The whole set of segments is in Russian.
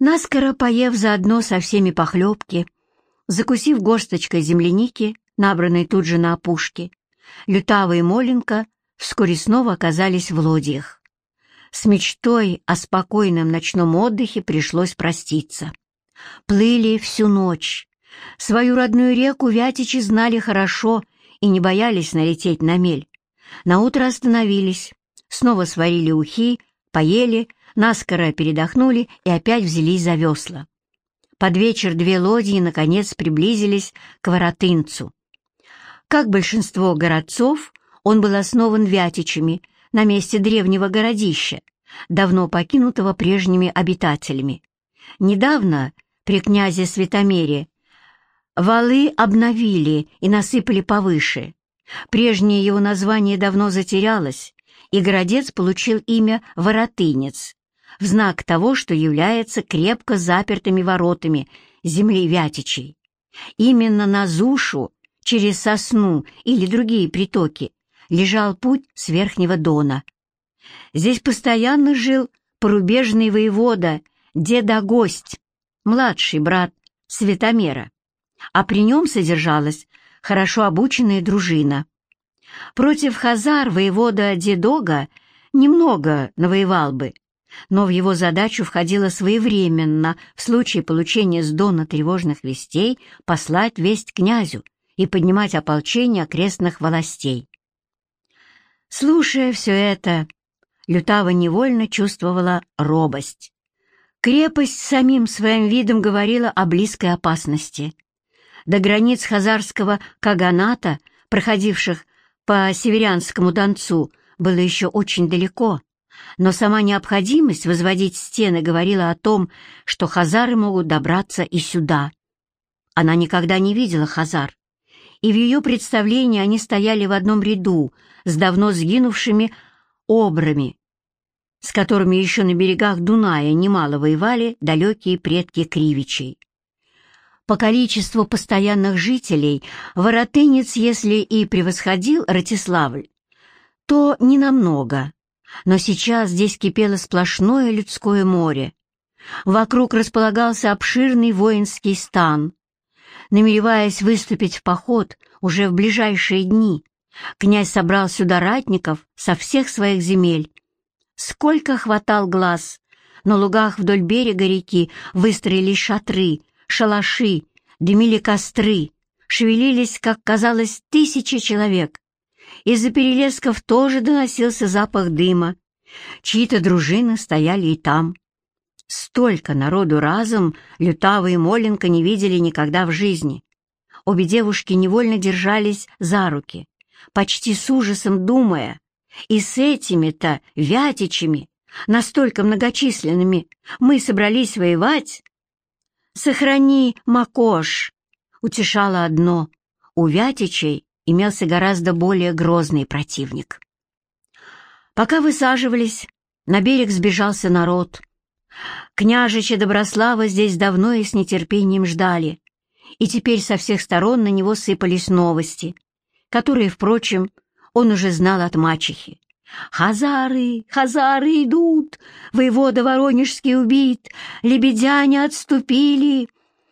Наскоро поев заодно со всеми похлебки, закусив горсточкой земляники, набранной тут же на опушке, Лютава и Моленко вскоре снова оказались в лодьях. С мечтой о спокойном ночном отдыхе пришлось проститься. Плыли всю ночь. Свою родную реку Вятичи знали хорошо и не боялись налететь на мель. Наутро остановились, снова сварили ухи, поели, наскоро передохнули и опять взялись за весла. Под вечер две лодии, наконец, приблизились к Воротынцу. Как большинство городцов, он был основан вятичами на месте древнего городища, давно покинутого прежними обитателями. Недавно, при князе Святомере, валы обновили и насыпали повыше. Прежнее его название давно затерялось, и городец получил имя Воротынец, в знак того, что является крепко запертыми воротами земли Вятичей. Именно на Зушу, через Сосну или другие притоки, лежал путь с Верхнего Дона. Здесь постоянно жил порубежный воевода, деда-гость, младший брат Светомера, а при нем содержалась хорошо обученная дружина. Против хазар воевода Дедога немного навоевал бы, но в его задачу входило своевременно, в случае получения с Дона тревожных вестей, послать весть князю и поднимать ополчение окрестных властей. Слушая все это, Лютава невольно чувствовала робость. Крепость самим своим видом говорила о близкой опасности. До границ хазарского каганата, проходивших по Северянскому Донцу, было еще очень далеко — но сама необходимость возводить стены говорила о том, что хазары могут добраться и сюда. Она никогда не видела хазар, и в ее представлении они стояли в одном ряду с давно сгинувшими обрами, с которыми еще на берегах Дуная немало воевали далекие предки Кривичей. По количеству постоянных жителей Воротынец, если и превосходил Ратиславль, то не намного, но сейчас здесь кипело сплошное людское море. Вокруг располагался обширный воинский стан. Намереваясь выступить в поход уже в ближайшие дни, князь собрал сюда ратников со всех своих земель. Сколько хватал глаз! На лугах вдоль берега реки выстроились шатры, шалаши, дымили костры, шевелились, как казалось, тысячи человек. Из-за перелесков тоже доносился запах дыма. Чьи-то дружины стояли и там. Столько народу разом Лютава и Моленко не видели никогда в жизни. Обе девушки невольно держались за руки, почти с ужасом думая, и с этими-то вятичами, настолько многочисленными, мы собрались воевать. «Сохрани, Макош!» — утешало одно. У вятичей имелся гораздо более грозный противник. Пока высаживались, на берег сбежался народ. Княжича Доброслава здесь давно и с нетерпением ждали, и теперь со всех сторон на него сыпались новости, которые, впрочем, он уже знал от мачехи. «Хазары! Хазары идут! Воевода Воронежский убит! Лебедяне отступили!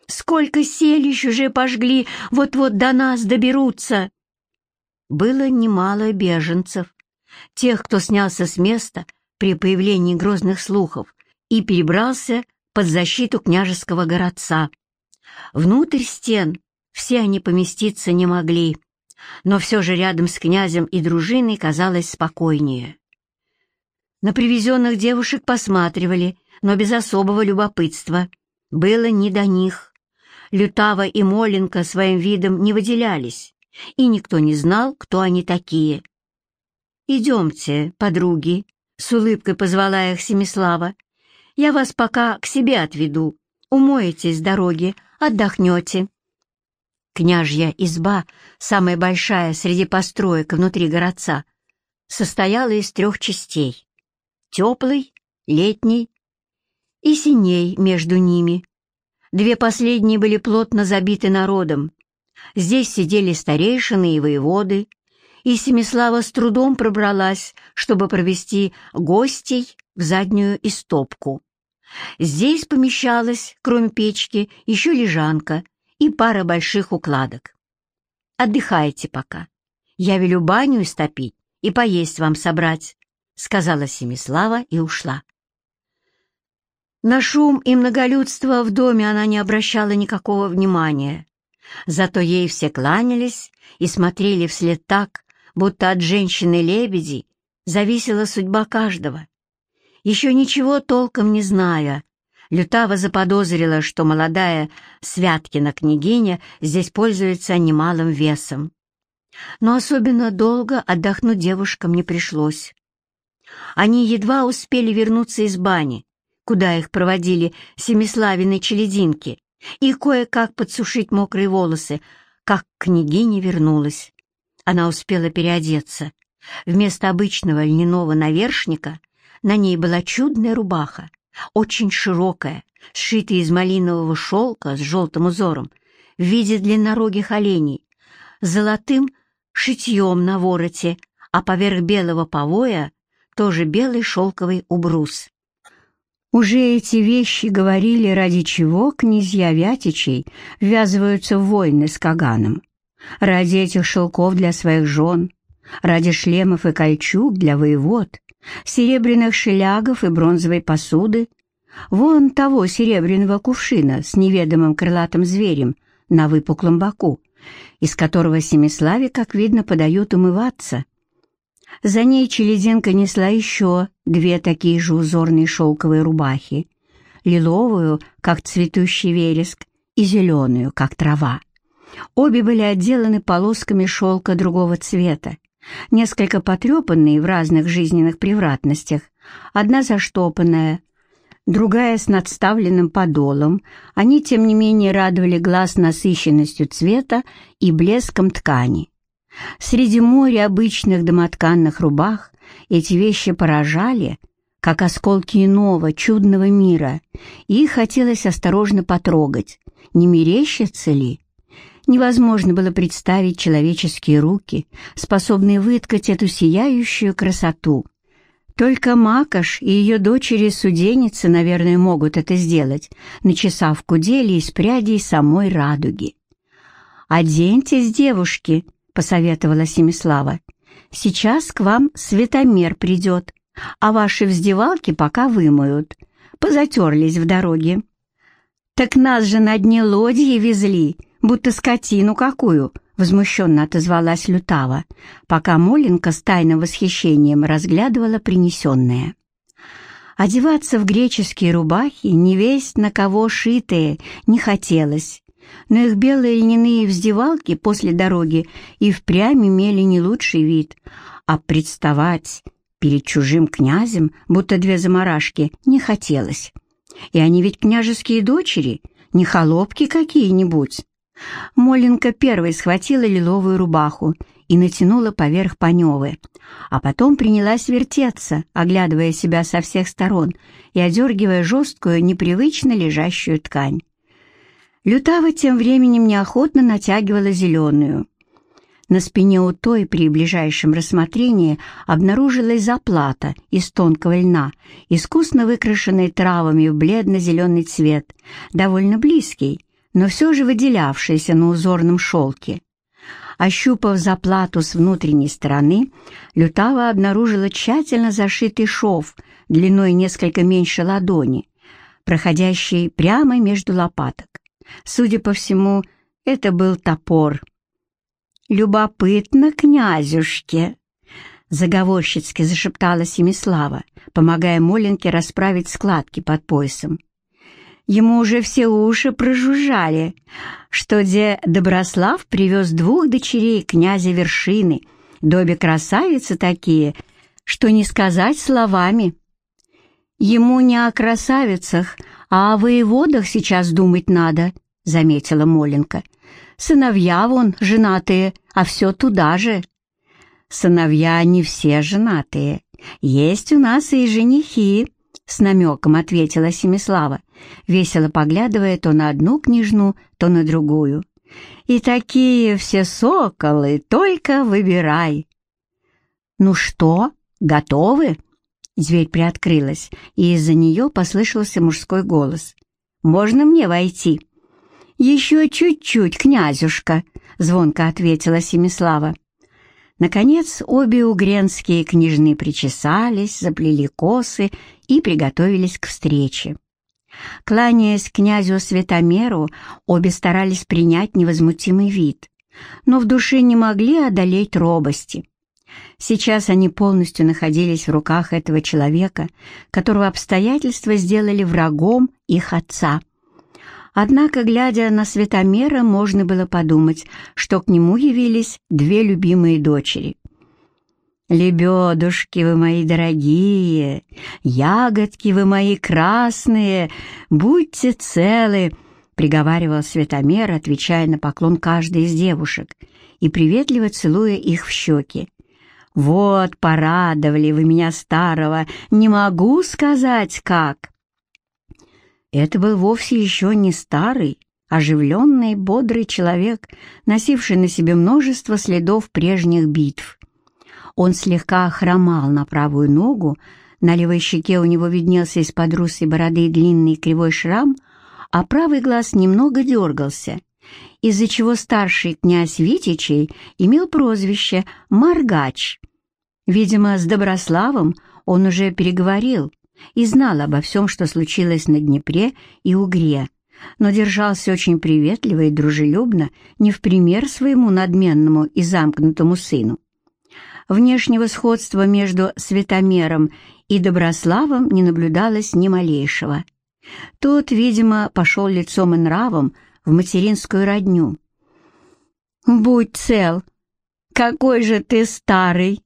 Сколько селищ уже пожгли! Вот-вот до нас доберутся!» Было немало беженцев, тех, кто снялся с места при появлении грозных слухов и перебрался под защиту княжеского городца. Внутрь стен все они поместиться не могли, но все же рядом с князем и дружиной казалось спокойнее. На привезенных девушек посматривали, но без особого любопытства. Было не до них. Лютава и Моленко своим видом не выделялись и никто не знал, кто они такие. «Идемте, подруги», — с улыбкой позвала их Семислава. «Я вас пока к себе отведу. Умоетесь с дороги, отдохнете». Княжья изба, самая большая среди построек внутри городца, состояла из трех частей — теплой, летней и синей между ними. Две последние были плотно забиты народом, Здесь сидели старейшины и воеводы, и Семислава с трудом пробралась, чтобы провести гостей в заднюю истопку. Здесь помещалась, кроме печки, еще лежанка и пара больших укладок. Отдыхайте пока. Я велю баню истопить и поесть вам собрать, — сказала Семислава и ушла. На шум и многолюдство в доме она не обращала никакого внимания. Зато ей все кланялись и смотрели вслед так, будто от женщины-лебеди зависела судьба каждого. Еще ничего толком не зная, Лютава заподозрила, что молодая Святкина княгиня здесь пользуется немалым весом. Но особенно долго отдохнуть девушкам не пришлось. Они едва успели вернуться из бани, куда их проводили семиславины челединки, и кое-как подсушить мокрые волосы, как княгиня вернулась. Она успела переодеться. Вместо обычного льняного навершника на ней была чудная рубаха, очень широкая, сшитая из малинового шелка с желтым узором, в виде длиннорогих оленей, золотым шитьем на вороте, а поверх белого повоя тоже белый шелковый убрус. Уже эти вещи говорили, ради чего князья Вятичей ввязываются в войны с Каганом. Ради этих шелков для своих жен, ради шлемов и кольчуг для воевод, серебряных шелягов и бронзовой посуды, вон того серебряного кувшина с неведомым крылатым зверем на выпуклом боку, из которого Семиславе, как видно, подают умываться, за ней Челединка несла еще две такие же узорные шелковые рубахи, лиловую, как цветущий вереск, и зеленую, как трава. Обе были отделаны полосками шелка другого цвета, несколько потрепанные в разных жизненных превратностях, одна заштопанная, другая с надставленным подолом, они, тем не менее, радовали глаз насыщенностью цвета и блеском ткани. Среди моря обычных домотканных рубах эти вещи поражали, как осколки иного, чудного мира, и их хотелось осторожно потрогать, не мерещится ли. Невозможно было представить человеческие руки, способные выткать эту сияющую красоту. Только Макаш и ее дочери-суденицы, наверное, могут это сделать, начесав кудели из прядей самой радуги. «Оденьтесь, девушки!» — посоветовала Семислава. «Сейчас к вам светомер придет, а ваши вздевалки пока вымоют. Позатерлись в дороге». «Так нас же на дне лодьи везли, будто скотину какую!» — возмущенно отозвалась Лютава, пока Моленка с тайным восхищением разглядывала принесенное. Одеваться в греческие рубахи, невесть на кого шитые, не хотелось, но их белые льняные вздевалки после дороги и впрямь имели не лучший вид, а представать перед чужим князем, будто две заморашки, не хотелось. И они ведь княжеские дочери, не холопки какие-нибудь. Моленка первой схватила лиловую рубаху и натянула поверх паневы, а потом принялась вертеться, оглядывая себя со всех сторон и одергивая жесткую, непривычно лежащую ткань. Лютава тем временем неохотно натягивала зеленую. На спине у той при ближайшем рассмотрении обнаружилась заплата из тонкого льна, искусно выкрашенной травами в бледно-зеленый цвет, довольно близкий, но все же выделявшийся на узорном шелке. Ощупав заплату с внутренней стороны, Лютава обнаружила тщательно зашитый шов длиной несколько меньше ладони, проходящий прямо между лопаток. Судя по всему, это был топор. «Любопытно, князюшке!» Заговорщицки зашептала Семислава, помогая Моленке расправить складки под поясом. Ему уже все уши прожужжали, что де Доброслав привез двух дочерей князя Вершины, добе красавицы такие, что не сказать словами. Ему не о красавицах, а о воеводах сейчас думать надо, — заметила Моленко. «Сыновья вон женатые, а все туда же». «Сыновья не все женатые. Есть у нас и женихи», — с намеком ответила Семислава, весело поглядывая то на одну княжну, то на другую. «И такие все соколы, только выбирай». «Ну что, готовы?» Дверь приоткрылась, и из-за нее послышался мужской голос. «Можно мне войти?» «Еще чуть-чуть, князюшка», — звонко ответила Семислава. Наконец обе угренские княжны причесались, заплели косы и приготовились к встрече. Кланяясь князю Светомеру, обе старались принять невозмутимый вид, но в душе не могли одолеть робости. Сейчас они полностью находились в руках этого человека, которого обстоятельства сделали врагом их отца. Однако, глядя на Светомера, можно было подумать, что к нему явились две любимые дочери. «Лебедушки вы мои дорогие, ягодки вы мои красные, будьте целы!» — приговаривал Светомер, отвечая на поклон каждой из девушек и приветливо целуя их в щеки. «Вот, порадовали вы меня старого, не могу сказать как!» Это был вовсе еще не старый, оживленный, бодрый человек, носивший на себе множество следов прежних битв. Он слегка хромал на правую ногу, на левой щеке у него виднелся из-под русой бороды длинный кривой шрам, а правый глаз немного дергался, из-за чего старший князь Витичей имел прозвище «Маргач». Видимо, с Доброславом он уже переговорил и знал обо всем, что случилось на Днепре и Угре, но держался очень приветливо и дружелюбно, не в пример своему надменному и замкнутому сыну. Внешнего сходства между Светомером и Доброславом не наблюдалось ни малейшего. Тот, видимо, пошел лицом и нравом в материнскую родню. «Будь цел! Какой же ты старый!»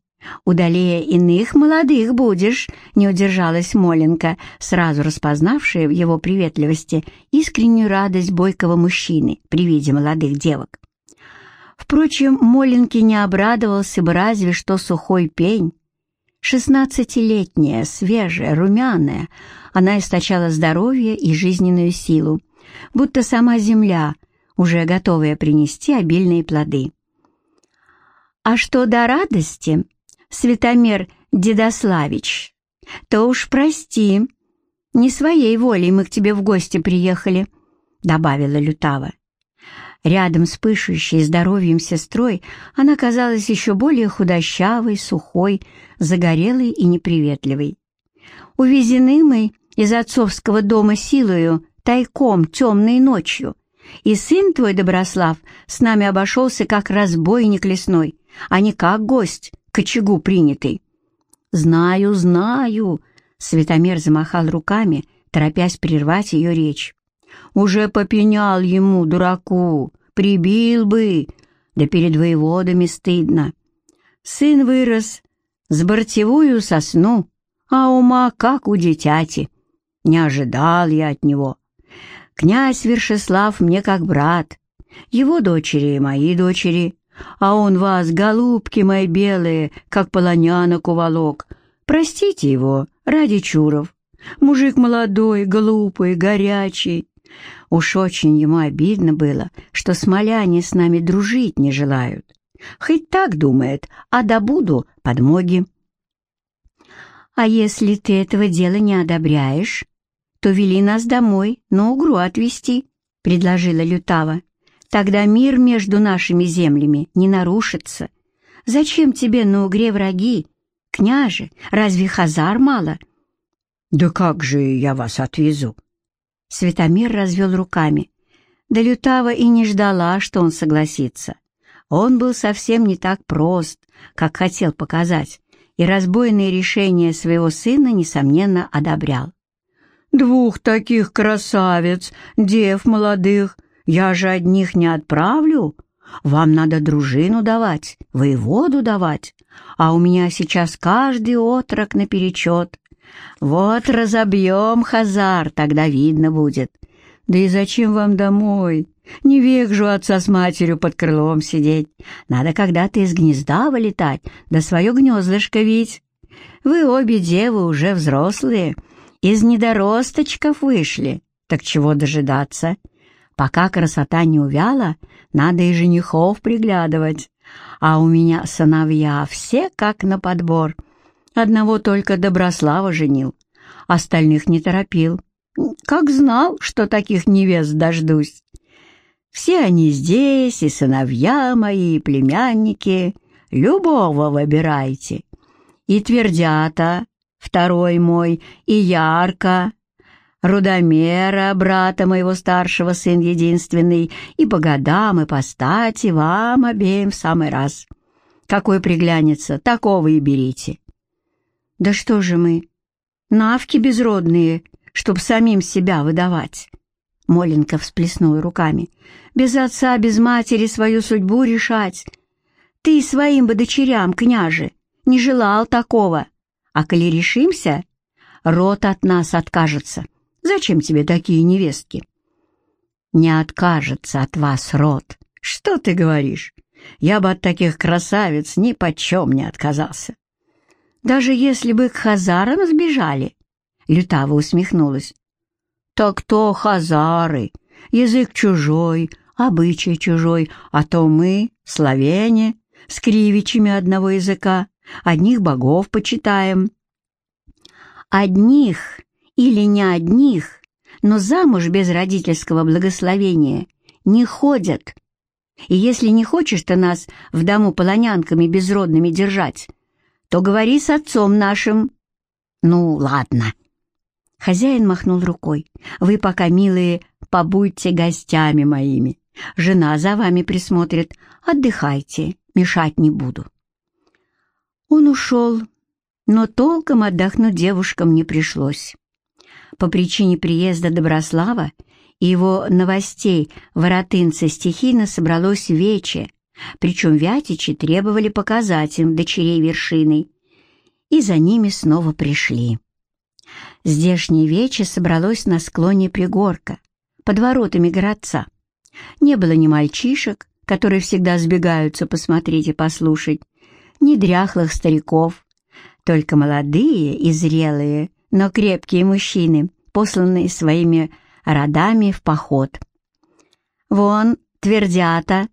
«Удалее иных молодых будешь», — не удержалась Моленка, сразу распознавшая в его приветливости искреннюю радость бойкого мужчины при виде молодых девок. Впрочем, Моленке не обрадовался бы разве что сухой пень. Шестнадцатилетняя, свежая, румяная, она источала здоровье и жизненную силу, будто сама земля, уже готовая принести обильные плоды. А что до радости, Светомир Дедославич, то уж прости, не своей волей мы к тебе в гости приехали, добавила Лютава. Рядом с пышущей здоровьем сестрой она казалась еще более худощавой, сухой, загорелой и неприветливой. Увезены мы из отцовского дома силою, тайком, темной ночью, и сын твой, Доброслав, с нами обошелся как разбойник лесной, а не как гость, к очагу принятый. «Знаю, знаю!» — Светомер замахал руками, торопясь прервать ее речь. «Уже попенял ему, дураку, прибил бы, да перед воеводами стыдно. Сын вырос с бортевую сосну, а ума как у дитяти. Не ожидал я от него. Князь Вершеслав мне как брат, его дочери и мои дочери, а он вас, голубки мои белые, как полонянок уволок. Простите его, ради чуров. Мужик молодой, глупый, горячий. Уж очень ему обидно было, что смоляне с нами дружить не желают. Хоть так думает, а добуду подмоги. А если ты этого дела не одобряешь, то вели нас домой, на угру отвезти, — предложила Лютава. Тогда мир между нашими землями не нарушится. Зачем тебе на угре враги? Княже, разве хазар мало? Да как же я вас отвезу? Светомир развел руками. Да Лютава и не ждала, что он согласится. Он был совсем не так прост, как хотел показать, и разбойное решение своего сына, несомненно, одобрял. «Двух таких красавиц, дев молодых, я же одних не отправлю. Вам надо дружину давать, воеводу давать, а у меня сейчас каждый отрок наперечет. Вот разобьем хазар, тогда видно будет. Да и зачем вам домой? Не век же отца с матерью под крылом сидеть. Надо когда-то из гнезда вылетать, да свое гнездышко видеть. Вы обе девы уже взрослые, из недоросточков вышли, так чего дожидаться?» Пока красота не увяла, надо и женихов приглядывать. А у меня сыновья все как на подбор. Одного только Доброслава женил, остальных не торопил. Как знал, что таких невест дождусь. Все они здесь, и сыновья мои, и племянники. Любого выбирайте. И Твердята, второй мой, и Ярко, Рудомера, брата моего старшего, сын единственный, и по годам, и по стати вам обеим в самый раз. Какой приглянется, такого и берите. Да что же мы, навки безродные, чтоб самим себя выдавать? Моленька всплеснула руками. Без отца, без матери свою судьбу решать. Ты своим бы дочерям, княже, не желал такого. А коли решимся, род от нас откажется. Зачем тебе такие невестки? Не откажется от вас род. Что ты говоришь? Я бы от таких красавиц ни почем не отказался. Даже если бы к хазарам сбежали, Лютава усмехнулась. Так то хазары, язык чужой, обычай чужой, а то мы, славяне, с кривичами одного языка, одних богов почитаем. Одних или не одних, но замуж без родительского благословения не ходят. И если не хочешь ты нас в дому полонянками безродными держать, то говори с отцом нашим. Ну, ладно. Хозяин махнул рукой. Вы пока, милые, побудьте гостями моими. Жена за вами присмотрит. Отдыхайте, мешать не буду. Он ушел, но толком отдохнуть девушкам не пришлось. По причине приезда Доброслава и его новостей в Воротынце стихийно собралось вече, причем вятичи требовали показать им дочерей вершины, и за ними снова пришли. Здешнее вече собралось на склоне пригорка, под воротами городца. Не было ни мальчишек, которые всегда сбегаются посмотреть и послушать, ни дряхлых стариков, только молодые и зрелые, но крепкие мужчины, посланные своими родами в поход. Вон Твердята,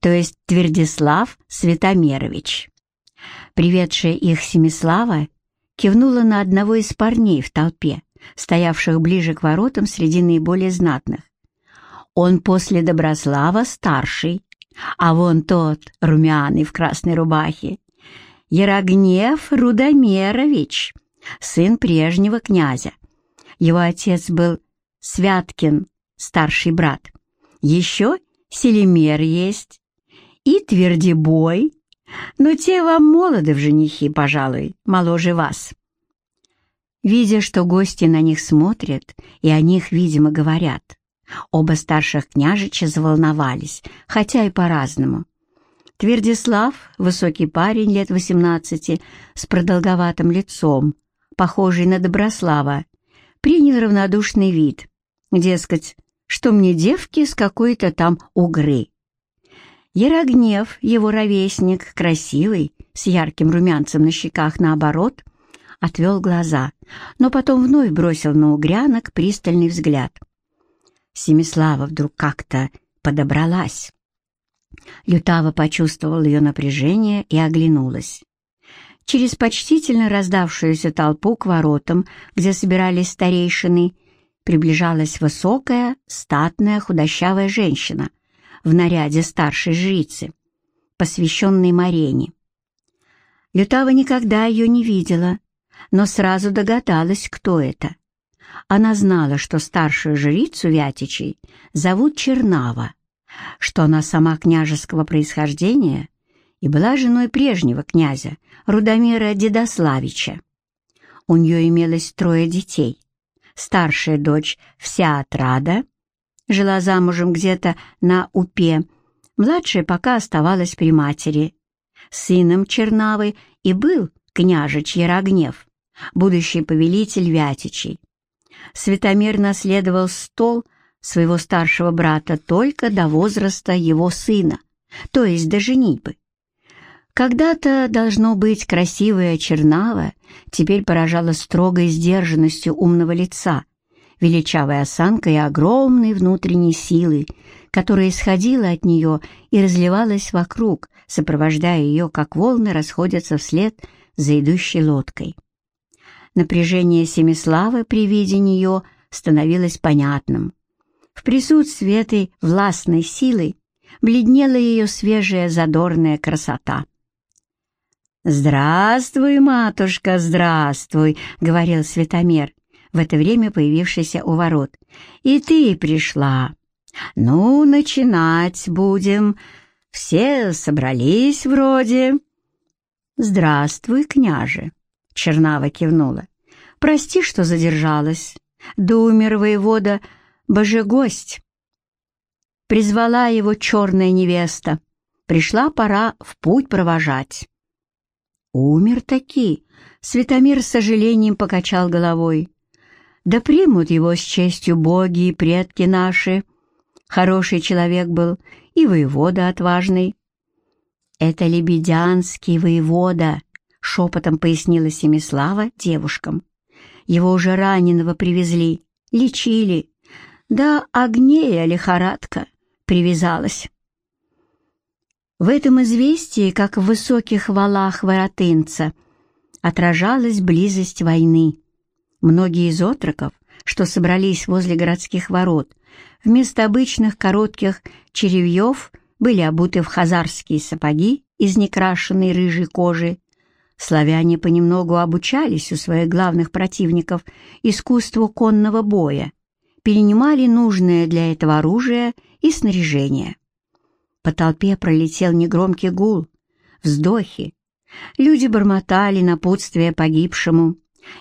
то есть Твердислав Светомерович. Приведшая их Семислава кивнула на одного из парней в толпе, стоявших ближе к воротам среди наиболее знатных. Он после Доброслава старший, а вон тот, румяный в красной рубахе, Ярогнев Рудомерович, сын прежнего князя. Его отец был Святкин, старший брат. Еще Селимер есть и Твердибой, но те вам молоды в женихи, пожалуй, моложе вас. Видя, что гости на них смотрят и о них, видимо, говорят, оба старших княжича заволновались, хотя и по-разному. Твердислав, высокий парень лет восемнадцати, с продолговатым лицом, похожий на Доброслава, принял равнодушный вид. Дескать, что мне девки с какой-то там угры. Ярогнев, его ровесник, красивый, с ярким румянцем на щеках наоборот, отвел глаза, но потом вновь бросил на угрянок пристальный взгляд. Семислава вдруг как-то подобралась. Лютава почувствовал ее напряжение и оглянулась. Через почтительно раздавшуюся толпу к воротам, где собирались старейшины, приближалась высокая, статная, худощавая женщина в наряде старшей жрицы, посвященной Марене. Лютава никогда ее не видела, но сразу догадалась, кто это. Она знала, что старшую жрицу Вятичей зовут Чернава, что она сама княжеского происхождения и была женой прежнего князя, Рудомира Дедославича. У нее имелось трое детей. Старшая дочь вся отрада, жила замужем где-то на Упе, младшая пока оставалась при матери. Сыном Чернавы и был княжич Ярогнев, будущий повелитель Вятичей. Светомир наследовал стол своего старшего брата только до возраста его сына, то есть до женитьбы. Когда-то, должно быть, красивая Чернава теперь поражала строгой сдержанностью умного лица, величавой осанкой и огромной внутренней силой, которая исходила от нее и разливалась вокруг, сопровождая ее, как волны расходятся вслед за идущей лодкой. Напряжение Семиславы при виде нее становилось понятным. В присутствии этой властной силы бледнела ее свежая задорная красота. «Здравствуй, матушка, здравствуй!» — говорил Светомер, в это время появившийся у ворот. «И ты пришла. Ну, начинать будем. Все собрались вроде». «Здравствуй, княже!» — Чернава кивнула. «Прости, что задержалась. Да умер воевода Божегость. Призвала его черная невеста. Пришла пора в путь провожать». «Умер таки!» — Светомир с сожалением покачал головой. «Да примут его с честью боги и предки наши. Хороший человек был и воевода отважный». «Это лебедянский воевода», — шепотом пояснила Семислава девушкам. «Его уже раненого привезли, лечили. Да огнея лихорадка привязалась». В этом известии, как в высоких валах воротынца, отражалась близость войны. Многие из отроков, что собрались возле городских ворот, вместо обычных коротких черевьев — были обуты в хазарские сапоги из некрашенной рыжей кожи. Славяне понемногу обучались у своих главных противников искусству конного боя, перенимали нужное для этого оружие и снаряжение. По толпе пролетел негромкий гул, вздохи. Люди бормотали напутствие погибшему,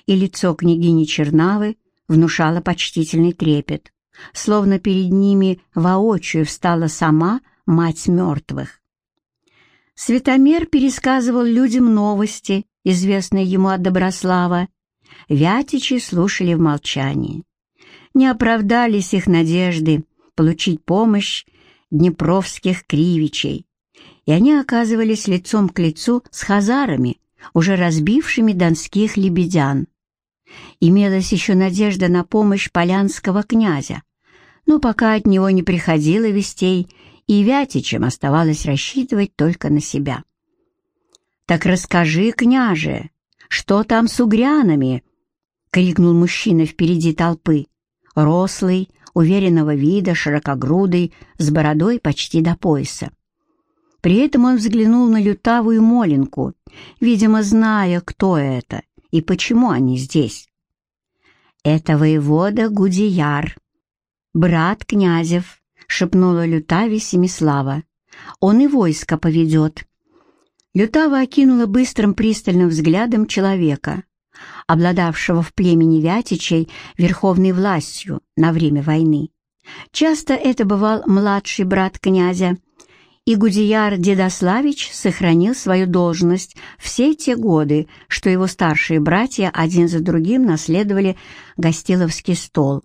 и лицо княгини Чернавы внушало почтительный трепет, словно перед ними воочию встала сама мать мертвых. Светомер пересказывал людям новости, известные ему от Доброслава. Вятичи слушали в молчании. Не оправдались их надежды получить помощь днепровских кривичей, и они оказывались лицом к лицу с хазарами, уже разбившими донских лебедян. Имелась еще надежда на помощь полянского князя, но пока от него не приходило вестей и Вятичем оставалось рассчитывать только на себя. «Так расскажи, княже, что там с угрянами?» — крикнул мужчина впереди толпы, рослый, уверенного вида, широкогрудый, с бородой почти до пояса. При этом он взглянул на лютавую Моленку, видимо, зная, кто это и почему они здесь. «Это воевода Гудияр, брат князев, — шепнула Лютаве Семислава. «Он и войско поведет». Лютава окинула быстрым пристальным взглядом человека, обладавшего в племени Вятичей верховной властью на время войны. Часто это бывал младший брат князя, и Гудияр Дедославич сохранил свою должность все те годы, что его старшие братья один за другим наследовали Гостиловский стол.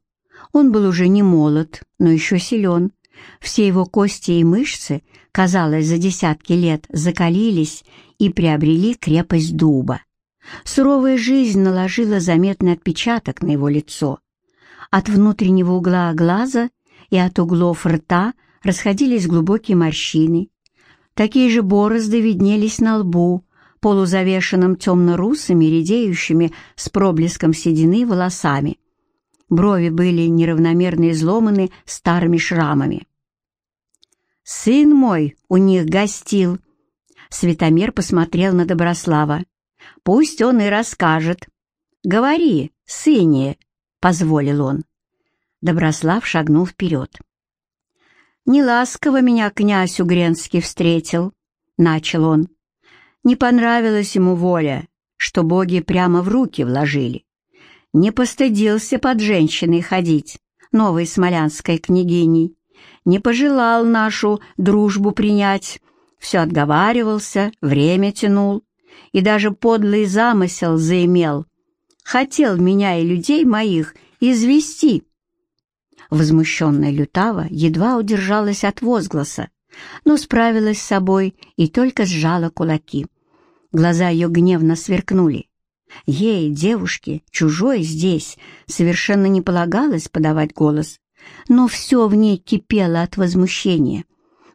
Он был уже не молод, но еще силен. Все его кости и мышцы, казалось, за десятки лет закалились и приобрели крепость дуба. Суровая жизнь наложила заметный отпечаток на его лицо. От внутреннего угла глаза и от углов рта расходились глубокие морщины. Такие же борозды виднелись на лбу, полузавешенным темно-русыми, редеющими с проблеском седины волосами. Брови были неравномерно изломаны старыми шрамами. «Сын мой у них гостил!» Светомир посмотрел на Доброслава. «Пусть он и расскажет». «Говори, сыне!» — позволил он. Доброслав шагнул вперед. «Неласково меня князь Угренский встретил», — начал он. «Не понравилась ему воля, что боги прямо в руки вложили не постыдился под женщиной ходить, новой смолянской княгиней, не пожелал нашу дружбу принять, все отговаривался, время тянул и даже подлый замысел заимел. Хотел меня и людей моих извести. Возмущенная Лютава едва удержалась от возгласа, но справилась с собой и только сжала кулаки. Глаза ее гневно сверкнули. Ей, девушке, чужой здесь, совершенно не полагалось подавать голос, но все в ней кипело от возмущения.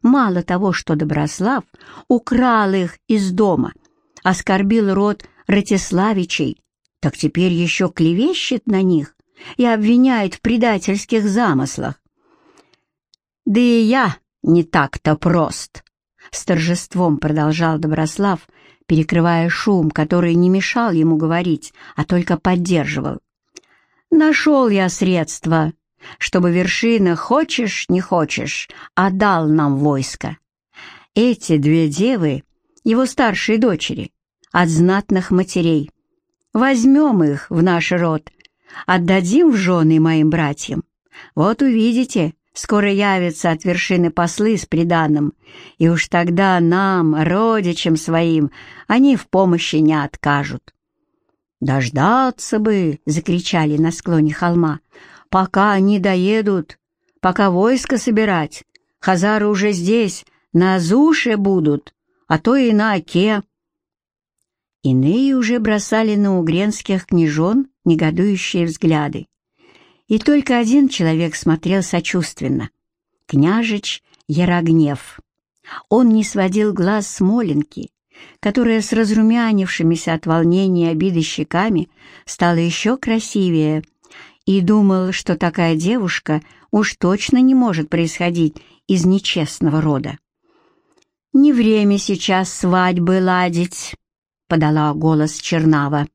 Мало того, что Доброслав украл их из дома, оскорбил род Ратиславичей, так теперь еще клевещет на них и обвиняет в предательских замыслах. «Да и я не так-то прост», — с торжеством продолжал Доброслав, перекрывая шум, который не мешал ему говорить, а только поддерживал. «Нашел я средства, чтобы вершина, хочешь, не хочешь, отдал нам войско. Эти две девы, его старшие дочери, от знатных матерей. Возьмем их в наш род, отдадим в жены моим братьям. Вот увидите, скоро явятся от вершины послы с приданым, и уж тогда нам, родичам своим, они в помощи не откажут. «Дождаться бы!» — закричали на склоне холма. «Пока они доедут, пока войско собирать, хазары уже здесь, на Азуше будут, а то и на Оке». Иные уже бросали на угренских княжон негодующие взгляды. И только один человек смотрел сочувственно — княжич Ярогнев. Он не сводил глаз с Моленки, которая с разрумянившимися от волнения обиды щеками стала еще красивее, и думал, что такая девушка уж точно не может происходить из нечестного рода. «Не время сейчас свадьбы ладить», — подала голос Чернава.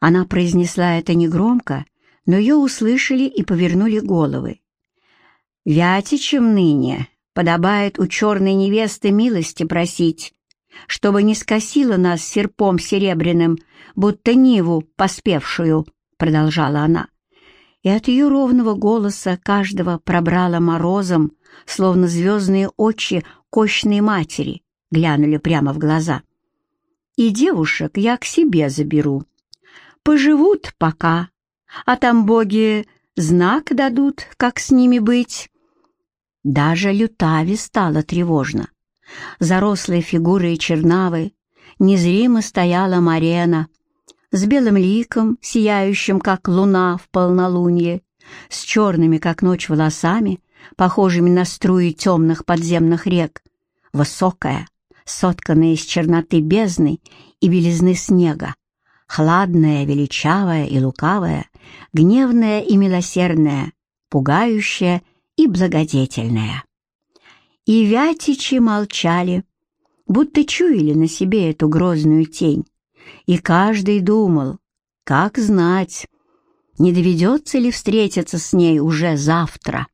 Она произнесла это негромко, но ее услышали и повернули головы. «Вятичем ныне подобает у черной невесты милости просить, чтобы не скосила нас серпом серебряным, будто Ниву поспевшую», — продолжала она. И от ее ровного голоса каждого пробрала морозом, словно звездные очи кощной матери глянули прямо в глаза. «И девушек я к себе заберу. Поживут пока, а там боги знак дадут, как с ними быть». Даже Лютаве стало тревожно. Зарослой фигурой чернавы незримо стояла Марена с белым ликом, сияющим, как луна в полнолуние, с черными, как ночь, волосами, похожими на струи темных подземных рек, высокая, сотканная из черноты бездны и белизны снега, хладная, величавая и лукавая, гневная и милосердная, пугающая и благодетельная. И вятичи молчали, будто чуяли на себе эту грозную тень, и каждый думал, как знать, не доведется ли встретиться с ней уже завтра.